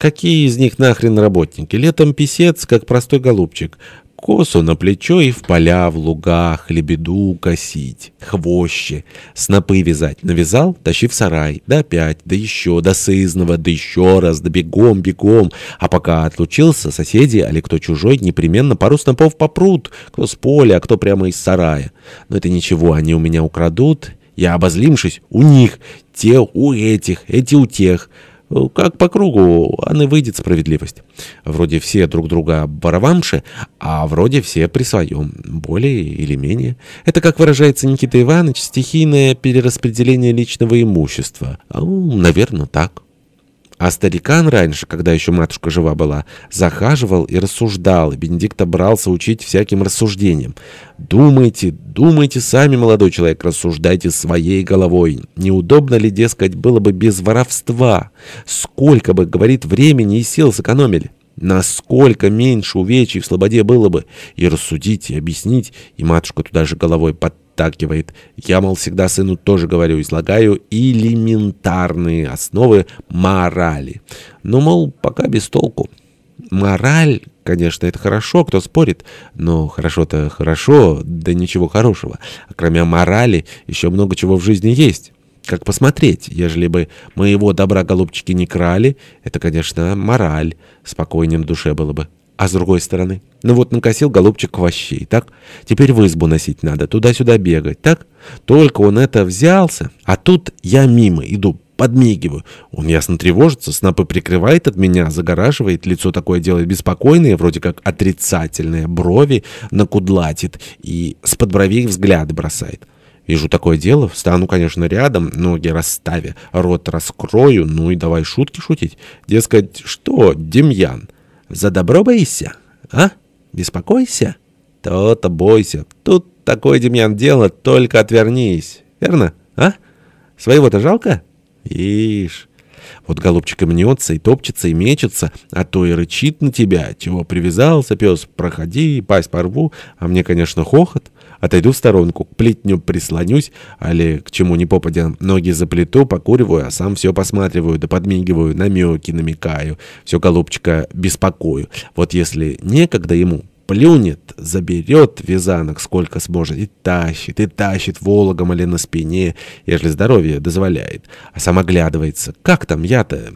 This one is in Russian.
Какие из них нахрен работники? Летом писец, как простой голубчик. Косу на плечо и в поля, в лугах, лебеду косить, хвоще, снопы вязать. Навязал, тащи в сарай, да опять, да еще, до сызного, да еще раз, да бегом, бегом. А пока отлучился, соседи, али кто чужой, непременно пару снопов попрут, кто с поля, а кто прямо из сарая. Но это ничего, они у меня украдут, я, обозлившись, у них, те у этих, эти у тех. Как по кругу, а не выйдет справедливость. Вроде все друг друга баравамши, а вроде все при своем, более или менее. Это, как выражается Никита Иванович, стихийное перераспределение личного имущества. Ну, наверное, так. А старикан раньше, когда еще матушка жива была, захаживал и рассуждал, и Бенедикт брался учить всяким рассуждениям. «Думайте, думайте сами, молодой человек, рассуждайте своей головой. Неудобно ли, дескать, было бы без воровства? Сколько бы, говорит, времени и сил сэкономили?» Насколько меньше увечий в слободе было бы. И рассудить, и объяснить, и матушка туда же головой подтакивает. Я, мол, всегда сыну тоже говорю, излагаю элементарные основы морали. Но, мол, пока без толку. Мораль, конечно, это хорошо, кто спорит, но хорошо-то хорошо, да ничего хорошего. А кроме морали еще много чего в жизни есть. Как посмотреть, ежели бы моего добра голубчики не крали, это, конечно, мораль, спокойнее на душе было бы. А с другой стороны, ну вот накосил голубчик овощей, так? Теперь в избу носить надо, туда-сюда бегать, так? Только он это взялся, а тут я мимо иду, подмигиваю. Он ясно тревожится, снапы прикрывает от меня, загораживает, лицо такое делает беспокойное, вроде как отрицательное, брови накудлатит и с подбровей взгляд бросает. Вижу такое дело, встану, конечно, рядом, ноги расставя, рот раскрою, ну и давай шутки шутить. Дескать, что, Демьян, за добро боишься, а? Беспокойся? То-то бойся. Тут такое, Демьян, дело, только отвернись. Верно, а? Своего-то жалко? Ишь. Вот голубчик и мнется, и топчется, и мечется, а то и рычит на тебя. Чего привязался, пес, проходи, пасть порву. А мне, конечно, хохот. Отойду в сторонку, к плетню прислонюсь, али к чему ни попадя, ноги заплету, покуриваю, а сам все посматриваю, да подмигиваю, намеки намекаю. Все, голубчика, беспокою. Вот если некогда ему плюнет, заберет вязанок сколько сможет и тащит, и тащит вологом или на спине, ежели здоровье дозволяет. А сам оглядывается. Как там я-то?